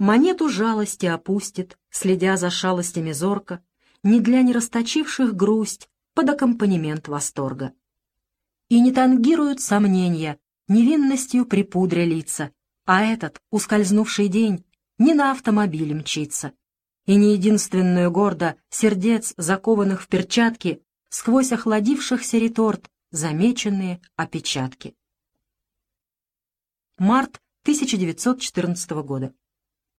Монету жалости опустит, следя за шалостями зорко, не для нерасточивших грусть под аккомпанемент восторга. И не тангируют сомнения, невинностью припудря лица, а этот, ускользнувший день, не на автомобиле мчится. И не единственную гордо сердец, закованных в перчатки, сквозь охладившихся реторт, замеченные опечатки. Март 1914 года.